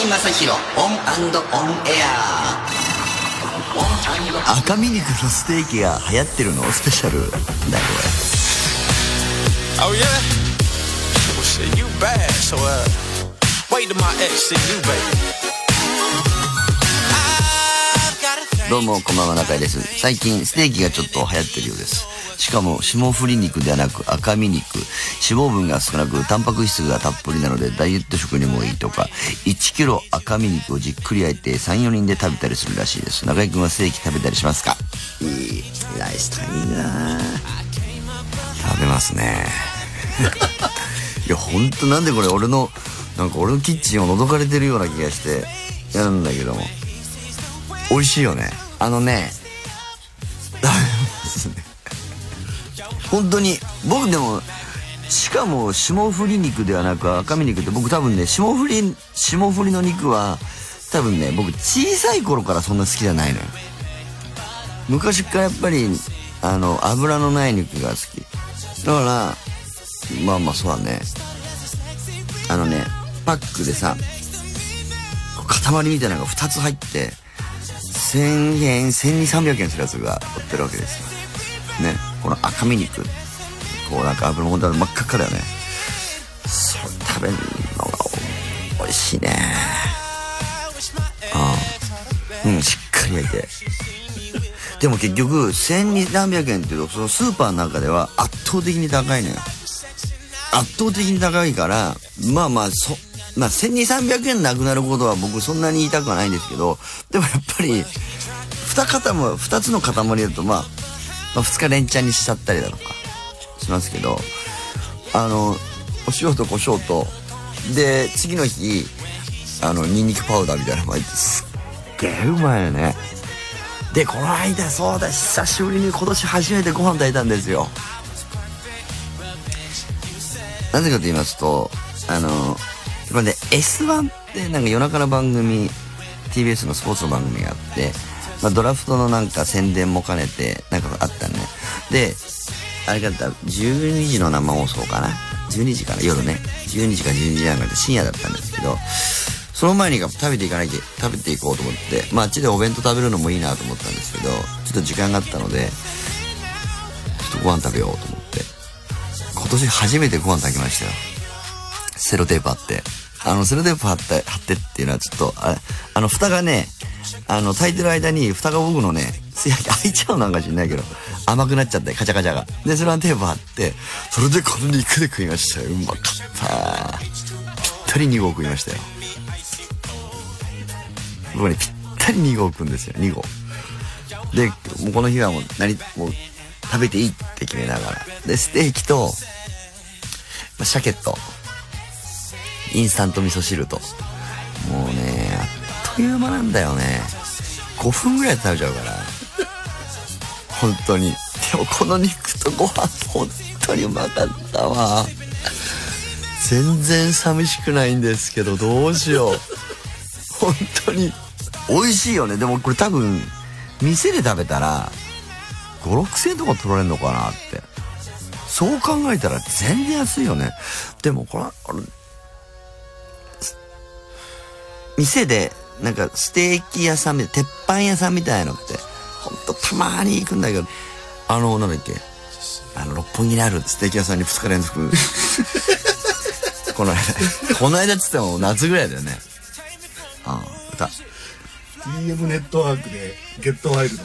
井正広オンオンエア。赤身肉のステーキが流行ってるの？スペシャル。だよこ Oh yeah? Well shit, you bad, so uh wait till my ex see you, baby. I've got a れどうもこんばんは中井です。最近ステーキがちょっと流行ってるようですしかも霜降り肉ではなく赤身肉。脂肪分が少なくタンパク質がたっぷりなのでダイエット食にもいいとか。1キロ赤身肉をじっくり焼いて34人で食べたりするらしいです。中井くんはステーキ食べたりしますか？いいライスタイいな食べますね。いやほんとなんでこれ俺のなんか俺のキッチンを覗かれてるような気がしてやるんだけども。美味しいよね。あのね本当に僕でもしかも霜降り肉ではなく赤身肉って僕多分ね霜降り霜降りの肉は多分ね僕小さい頃からそんな好きじゃないのよ。昔からやっぱりあの油のない肉が好き。だからまあまあそうだね。あのねパックでさ塊みたいなのが2つ入って1000円1200300円するやつが売ってるわけですよ。ね。この赤身肉。こうなんか油もんだら真っ赤っかだよね。それ食べるのが美味しいね。うん。うんしっかり焼いて。でも結局1200円っていうとそのスーパーの中では圧倒的に高いのよ。圧倒的に高いからまあまあそまあ1200300円なくなることは僕そんなに言いたくはないんですけどでもやっぱり2塊も2つの塊だとまあ、まあ、2日連チャンにしちゃったりだとかしますけどあのお塩と胡椒とで次の日あのニンニクパウダーみたいなのが入ってすっげえうまいよね。でこの間そうだ久しぶりに今年初めてご飯炊いたんですよ。なぜかと言いますとあのこれね S1 ってなんか夜中の番組 TBS のスポーツの番組があって、まあ、ドラフトのなんか宣伝も兼ねてなんかあったね。であれが12時の生放送かな？12時かな夜ね。12時か12時なんかで深夜だったんですけどその前に食べていかなきゃ食べていこうと思ってまああっちでお弁当食べるのもいいなと思ったんですけどちょっと時間があったのでちょっとご飯食べようと思って。今年初めてご飯炊きましたよ。セロテープ貼って。あのセロテープ貼って貼ってっていうのはちょっとああの蓋がねあの炊いてる間に蓋が僕のねつや開いちゃうなんか知んないけど甘くなっちゃってカチャカチャが。でそれはテープ貼ってそれでこの肉で食いましたよ。うまかった。ぴったり2合食いましたよ。僕ねぴったり2合食うんですよ。2合でもうこの日はもう何もう食べていいって決めながら。でステーキと、まあ、鮭とインスタント味噌汁と。もうねあっという間なんだよね。5分ぐらいで食べちゃうから。本当に。でもこの肉とご飯本当にうまかったわ。全然寂しくないんですけどどうしよう。本当に。美味しいよね。でもこれ多分店で食べたら56000とか取られるのかなって。そう考えたら全然安いよね。でもこれ店でなんかステーキ屋さんみたい鉄板屋さんみたいのってほんとたまに行くんだけどあのなんだっけあの六本木にあるステーキ屋さんに2日連続。この間。この間っつっても夏ぐらいだよね。ああ歌 TM ネットワークでゲットワイルド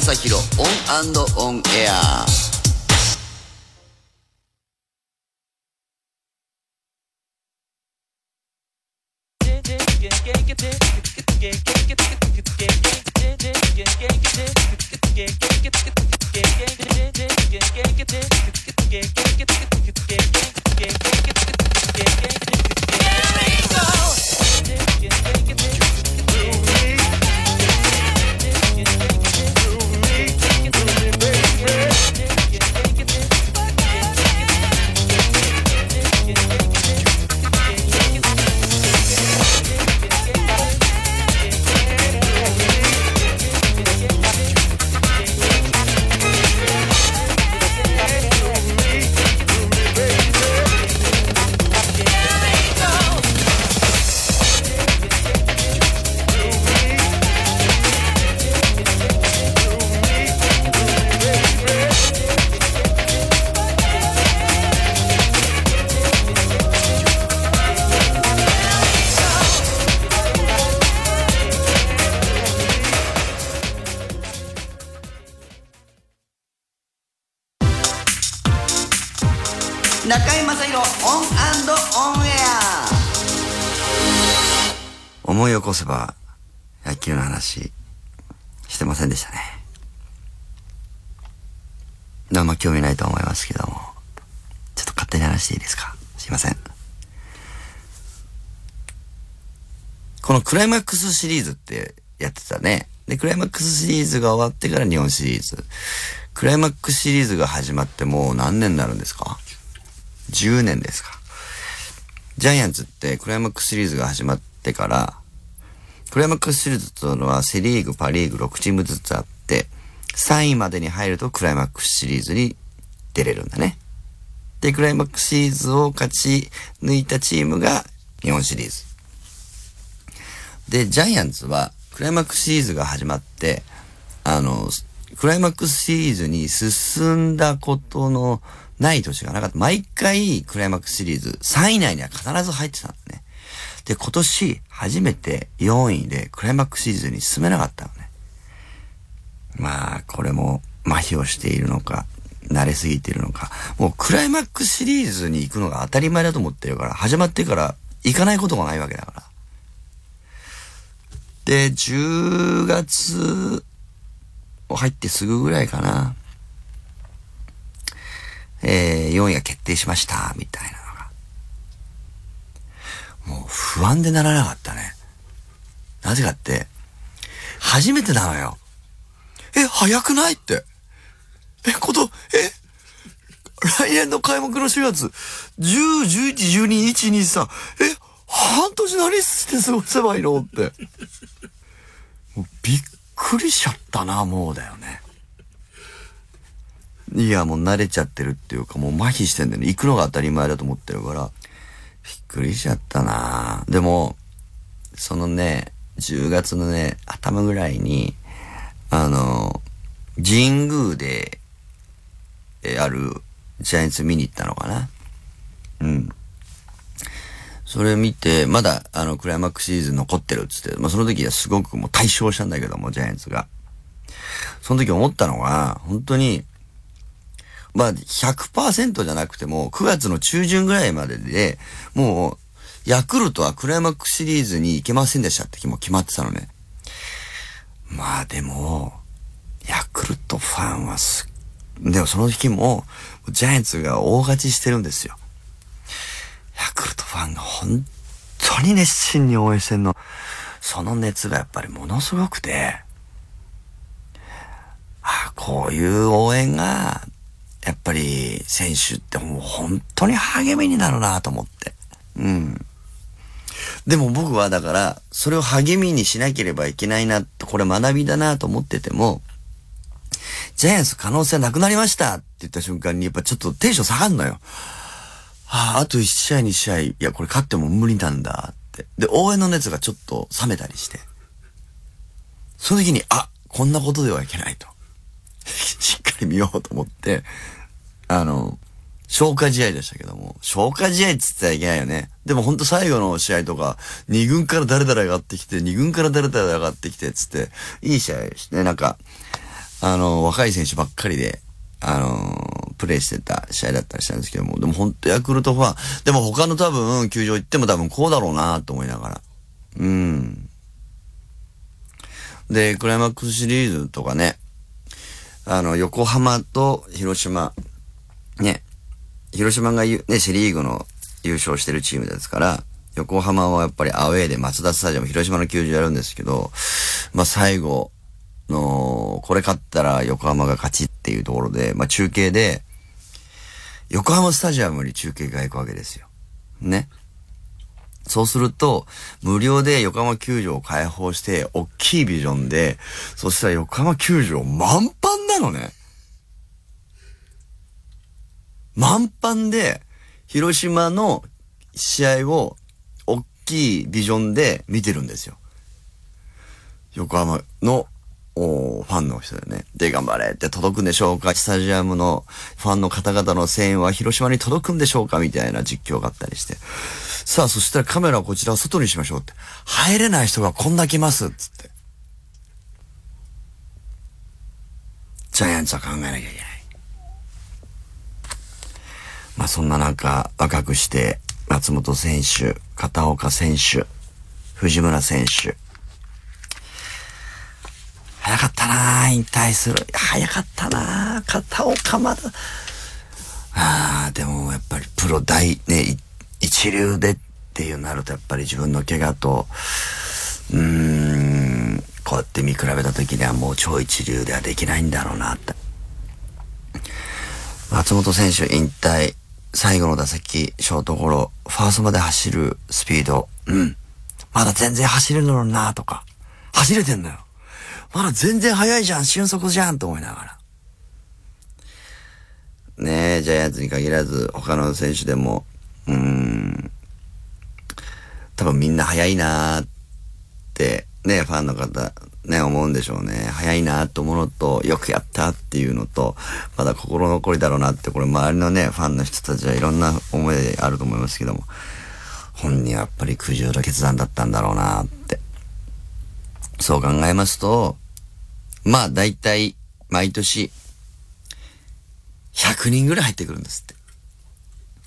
正広オンオンエア起こせば野球の話してませんでしたね。あんま興味ないと思いますけどもちょっと勝手に話していいですか？すいません。このクライマックスシリーズってやってたね。でクライマックスシリーズが終わってから日本シリーズ。クライマックスシリーズが始まってもう何年になるんですか？10年ですか。ジャイアンツってクライマックスシリーズが始まってから、クライマックスシリーズというのはセリーグ、パリーグ6チームずつあって、3位までに入るとクライマックスシリーズに出れるんだね。で、クライマックスシリーズを勝ち抜いたチームが日本シリーズ。で、ジャイアンツはクライマックスシリーズが始まって、あの、クライマックスシリーズに進んだことのない年がなかった。毎回クライマックスシリーズ3位以内には必ず入ってたんだね。で、今年初めて4位でクライマックスシリーズに進めなかったのね。まあ、これも麻痺をしているのか、慣れすぎているのか。もうクライマックスシリーズに行くのが当たり前だと思ってるから、始まってから行かないことがないわけだから。で、10月を入ってすぐぐらいかな。えー、4位が決定しました、みたいな。不安でならなかったね。なぜかって、初めてなのよ。え、早くないって。え、こと、え、来年の開幕の4月、10、11、12、1、2、3、え、半年何して過ごせばいいのって。もうびっくりしちゃったな、もうだよね。いや、もう慣れちゃってるっていうか、もう麻痺してんだよね。行くのが当たり前だと思ってるから、びっくりしちゃったなでも、そのね、10月のね、頭ぐらいに、あの、神宮で、えあるジャイアンツ見に行ったのかな。うん。それ見て、まだ、あの、クライマックスシリーズ残ってるっつって、まあ、その時はすごくもう対象したんだけども、ジャイアンツが。その時思ったのが、本当に、まあ、100%じゃなくても、9月の中旬ぐらいまでで、もう、ヤクルトはクライマックスシリーズに行けませんでしたって気も決まってたのね。まあでも、ヤクルトファンはす、でもその時も、ジャイアンツが大勝ちしてるんですよ。ヤクルトファンが本当に熱心に応援してんの。その熱がやっぱりものすごくて、ああこういう応援が、やっぱり選手ってもう本当に励みになるなと思って。うん。でも僕はだから、それを励みにしなければいけないな、これ学びだなと思ってても、ジャイアンツ可能性なくなりましたって言った瞬間に、やっぱちょっとテンション下がんのよ。はあ、あと1試合2試合、いや、これ勝っても無理なんだって。で、応援の熱がちょっと冷めたりして。その時に、あ、こんなことではいけないと。し っかり見ようと思って、あの、消化試合でしたけども、消化試合っつってはいけないよね。でもほんと最後の試合とか、2軍から誰々上がってきて、2軍から誰々上がってきて、つって、いい試合でして、なんか、あの、若い選手ばっかりで、あの、プレイしてた試合だったりしたんですけども、でも本当ヤクルトファン、でも他の多分、球場行っても多分こうだろうなと思いながら。うん。で、クライマックスシリーズとかね、あの、横浜と広島、ね、広島がね、セリーグの優勝してるチームですから、横浜はやっぱりアウェーで松田スタジアム、広島の球場やるんですけど、まあ最後の、これ勝ったら横浜が勝ちっていうところで、まあ中継で、横浜スタジアムに中継が行くわけですよ。ね。そうすると、無料で横浜球場を開放して、大きいビジョンで、そしたら横浜球場満帆なのね。満帆で、広島の試合を、大きいビジョンで見てるんですよ。横浜の、おファンの人でね。で、頑張れって届くんでしょうかスタジアムのファンの方々の声援は広島に届くんでしょうかみたいな実況があったりして。さあ、そしたらカメラをこちらを外にしましょうって。入れない人がこんだけいますつって。ジャイアンツは考えなきゃいけない。まあそんな中、若くして、松本選手、片岡選手、藤村選手。早かったな引退する。早かったな片岡まだ。ああ、でもやっぱりプロ大、ね、一流でっていうなるとやっぱり自分の怪我と、うーん、こうやって見比べた時にはもう超一流ではできないんだろうなって。松本選手引退、最後の打席、ショートゴロ、ファーストまで走るスピード、うん。まだ全然走れるのになとか、走れてんのよ。まだ全然速いじゃん、俊足じゃんと思いながら。ねえ、ジャイアンツに限らず、他の選手でも、うーん、多分みんな速いなーって、ね、ファンの方、ね、思うんでしょうね。速いなと思うのと、よくやったっていうのと、まだ心残りだろうなって、これ周りのね、ファンの人たちはいろんな思いであると思いますけども、本人はやっぱり苦渋の決断だったんだろうなって。そう考えますと、まあ大体、毎年、100人ぐらい入ってくるんですって。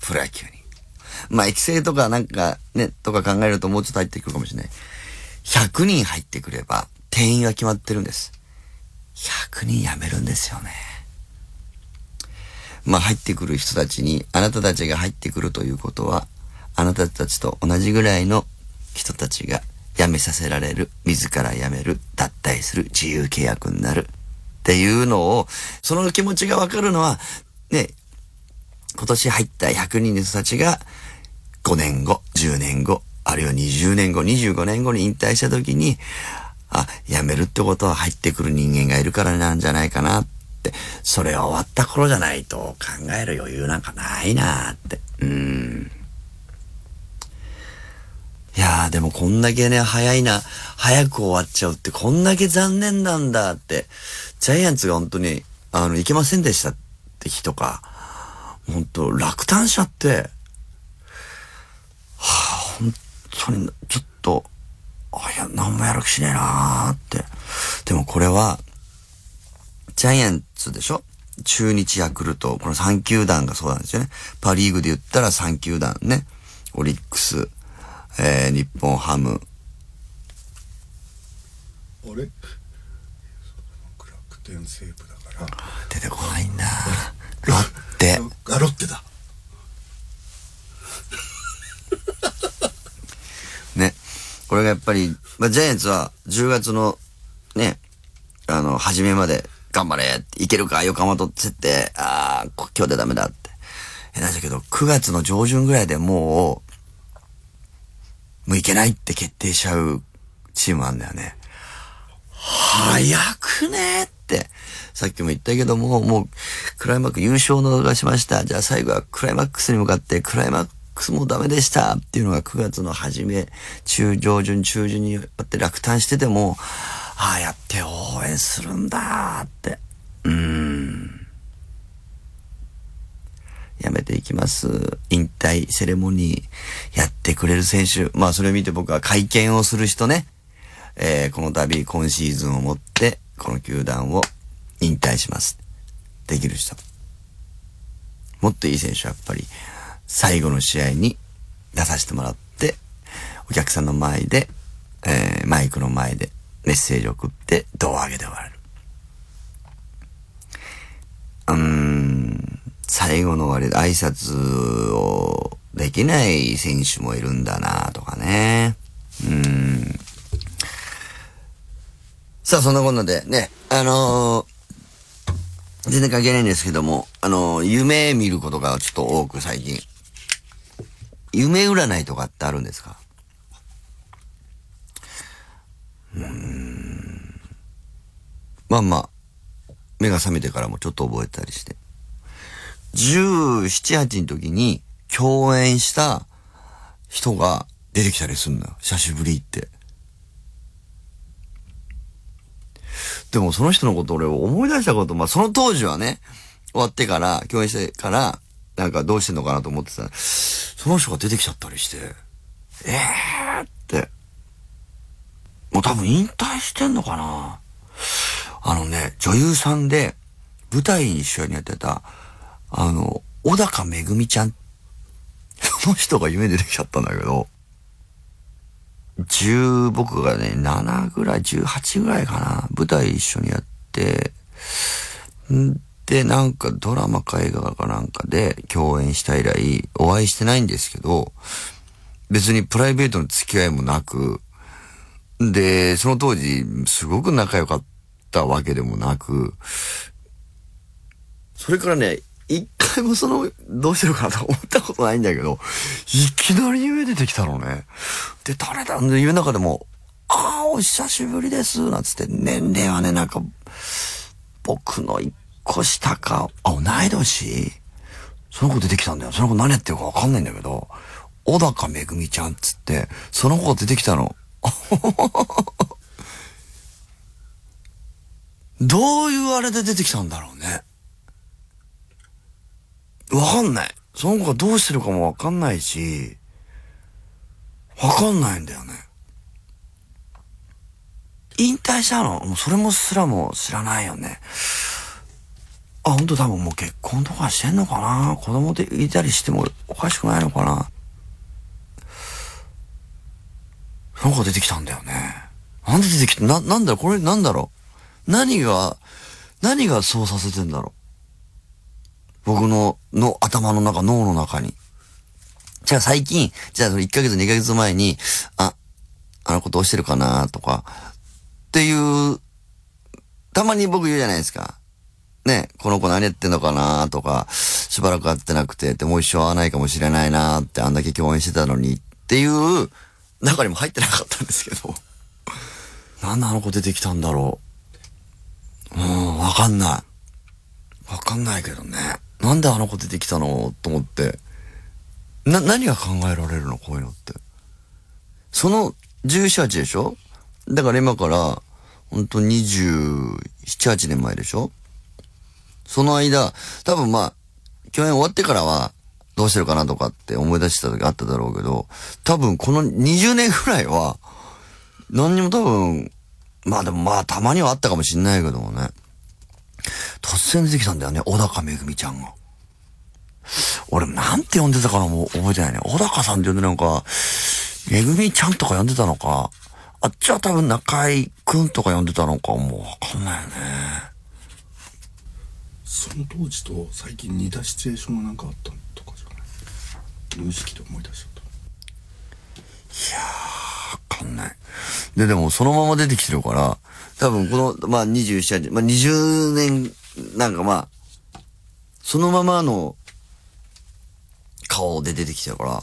プロ野球に。まあ、育成とかなんかね、とか考えるともうちょっと入ってくるかもしれない。100人入ってくれば、定員が決まってるんです。100人辞めるんですよね。まあ、入ってくる人たちに、あなたたちが入ってくるということは、あなたたちと同じぐらいの人たちが辞めさせられる、自ら辞める、脱退する、自由契約になる。っていうのを、その気持ちがわかるのは、ね、今年入った100人の人たちが、5年後、10年後、あるいは20年後、25年後に引退した時に、あ、辞めるってことは入ってくる人間がいるからなんじゃないかなって、それは終わった頃じゃないと考える余裕なんかないなって。うん。いやーでもこんだけね、早いな、早く終わっちゃうってこんだけ残念なんだって、ジャイアンツが本当に、あの、いけませんでしたって日とか、本当落胆しちゃって、はあ、本当に、ちょっと、あ、いや、何もやる気しねえなーって。でもこれは、ジャイアンツでしょ？中日ヤクルト、この3球団がそうなんですよね。パリーグで言ったら3球団ね。オリックス、えー、日本ハム、あれ？楽天西武だから出てこないんだ。ロッテ、あロッテだね。これがやっぱり、まあ、ジャイアンツは10月のね、あの、初めまで頑張れいけるか横浜とってって、ああ、今日でダメだって。え、なんだけど、9月の上旬ぐらいでもう、もういけないって決定しちゃうチームあんだよね。早くねって。さっきも言ったけども、もう、クライマックス優勝の逃しました。じゃあ最後はクライマックスに向かって、クライマックスもダメでしたっていうのが9月の初め、中上旬、中旬にやって落胆してても、ああやって応援するんだって。うーん。やめていきます。引退セレモニーやってくれる選手。まあそれを見て僕は会見をする人ね。えーこの度今シーズンをもって、この球団を引退します。できる人。もっといい選手はやっぱり最後の試合に出させてもらって、お客さんの前で、えーマイクの前でメッセージを送って胴上げで終わる。うーん、最後の終わりで挨拶をできない選手もいるんだなとかね。うん。さあ、そんなこんなでね、あのー全然関係ないんですけども、あの夢見ることがちょっと多く最近。夢占いとかってあるんですか？うーん。まあまあ、目が覚めてからもちょっと覚えたりして。17、8の時に共演した人が出てきたりすんのよ。久しぶりって。でもその人のこと俺思い出したこと、まあその当時はね、終わってから、共演してから、なんかどうしてんのかなと思ってたその人が出てきちゃったりして、ええーって。もう多分引退してんのかなあのね、女優さんで舞台一緒にやってた、あの、小高めぐみちゃん。その人が夢出てきちゃったんだけど、10、僕がね、7ぐらい、18ぐらいかな。舞台一緒にやって、で、なんかドラマか映画かなんかで共演した以来、お会いしてないんですけど、別にプライベートの付き合いもなく、で、その当時、すごく仲良かったわけでもなく、それからね、一回もその、どうしてるかなと思ったことないんだけど、いきなり夢出てきたのね。で、誰だ？んで夢の中でも、ああ、お久しぶりです、なんつって、年齢はね、なんか、僕の一個下か、あ、同い年？その子出てきたんだよ。その子何やってるかわかんないんだけど、小高めぐみちゃんっつって、その子が出てきたの。どういうあれで出てきたんだろうね。わかんない。その子がどうしてるかもわかんないし、わかんないんだよね。引退したの？もうそれもすらも知らないよね。あ、ほんと多分もう結婚とかしてんのかな？子供でいたりしてもおかしくないのかな？その子出てきたんだよね。なんで出てきた？な、なんだろこれなんだろう？何が、何がそうさせてんだろう？僕の、の頭の中、脳の中に。じゃあ最近、じゃあその1ヶ月2ヶ月前に、あ、あの子どうしてるかな？とか、っていう、たまに僕言うじゃないですか。ね、この子何やってんのかなとか、しばらく会ってなくて、でもう一生会わないかもしれないなって、あんだけ共演してたのにっていう中にも入ってなかったんですけど。なんであの子出てきたんだろう。うん、わかんない。わかんないけどね。なんであの子出てきたのと思って。な、何が考えられるの？こういうのって。その17、8でしょだから今から、ほんと27、8年前でしょ？その間、多分まあ、共演終わってからは、どうしてるかなとかって思い出した時あっただろうけど、多分この20年ぐらいは、何にも多分、まあでもまあたまにはあったかもしんないけどもね。突然出てきたんだよね、小高めぐみちゃんが。俺なんて呼んでたかも覚えてないね。小高さんって呼んでなんか、めぐみちゃんとか呼んでたのか、あっちは多分中井くんとか呼んでたのか、もうわかんないよね。その当時と最近似たシチュエーションがなんかあったとかじゃない？無意識で思い出しちゃったわかんない。で、でもそのまま出てきてるから、多分この、まあ27、まあ20年、なんかまあ、そのままの顔で出てきてるから、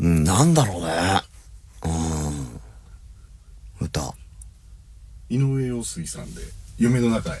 うん、なんだろうね。うん。歌。井上陽水さんで夢の中へ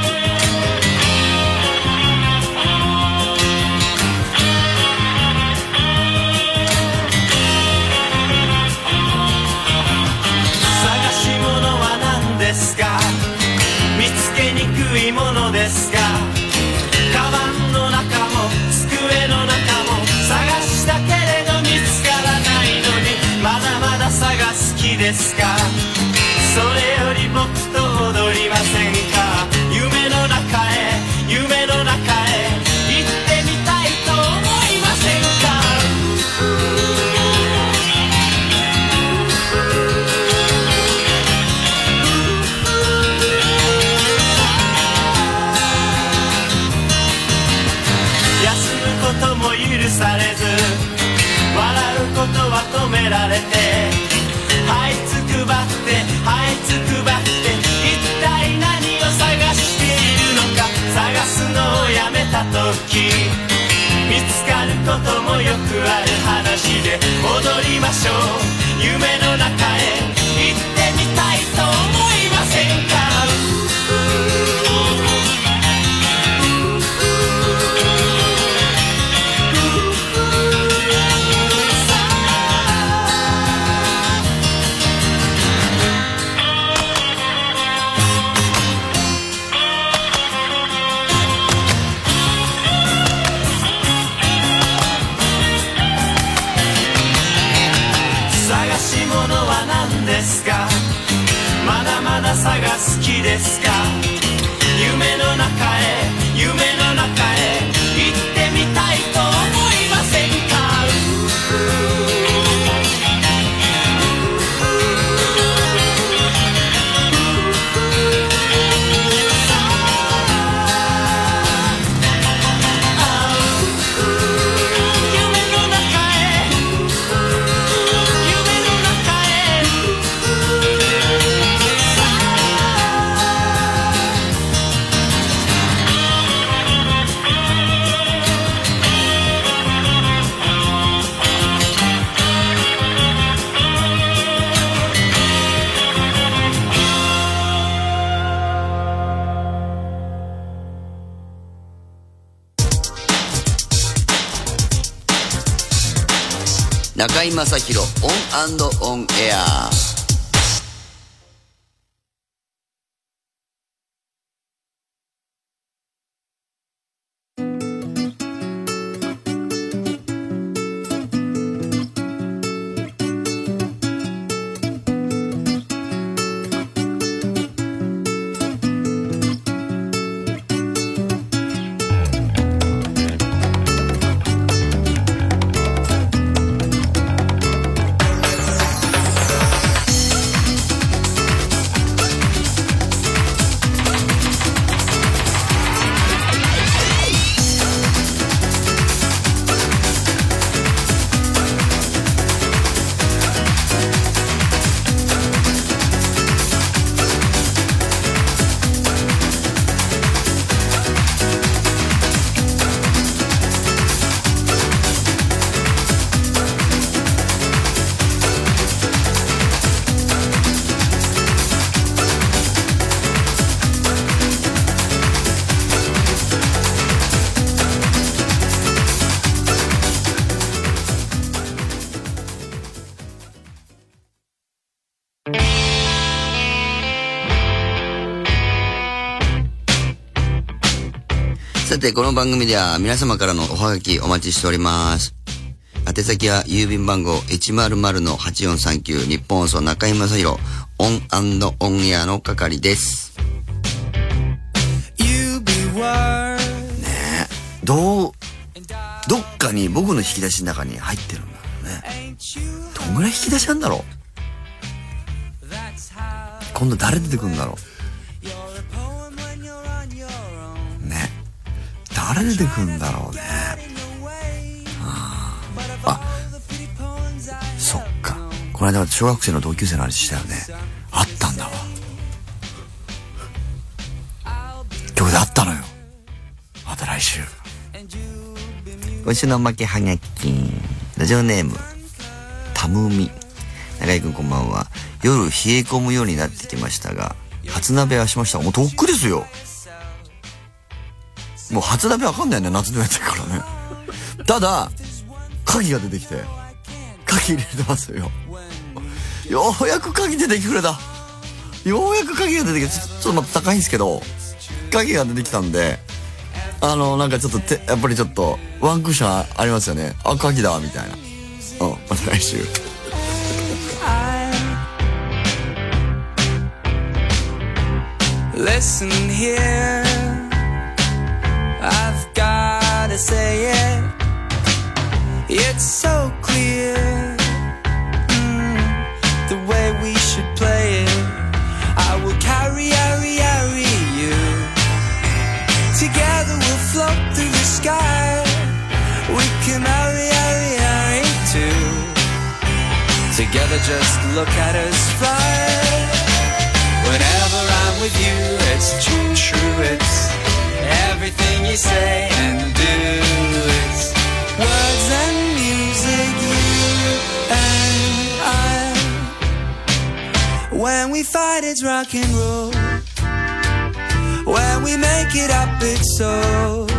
ばって這いつくばって一体何を探しているのか？探すのをやめた時。見つかることもよくある話で踊りましょう。夢の中正広オンオンエア。て、この番組では皆様からのおはがきお待ちしております。宛先は郵便番号100-8439日本放送中居正広オンオンエアの係です。ねえどう、どっかに僕の引き出しの中に入ってるんだろうね。どんぐらい引き出しあんだろう今度誰出てくるんだろ you're 誰出てくんだろうね。in a way but of Ah. all the pretty poems I そっか。この間小学生の同級生の話したよね。あったんだわ。今日であったのよ。また来週。今週のおまけはがき。ラジオネーム、たむみ。中居くんこんばんは。夜冷え込むようになってきましたが、初鍋はしました。もうとっくですよ。もう初鍋わかんないね、夏のやつだからね。ただ、鍵が出てきて、鍵入れてますよ。ようやく鍵出てきてくれた。ようやく鍵が出てきて、ちょっとまた高いんですけど、鍵が出てきたんで、あの、なんかちょっとて、やっぱりちょっと、ワンクッションありますよね。あ、鍵だ、みたいな。うん、また来週。Listen here, so clear mm, the way we should play it. I will carry, carry, carry you. Together we'll float through the sky. We can too. Together, just look at us fly. Whenever I'm with you, it's true, true, it's everything you say and do. It's words and When we fight it's rock and roll. When we make it up, it's so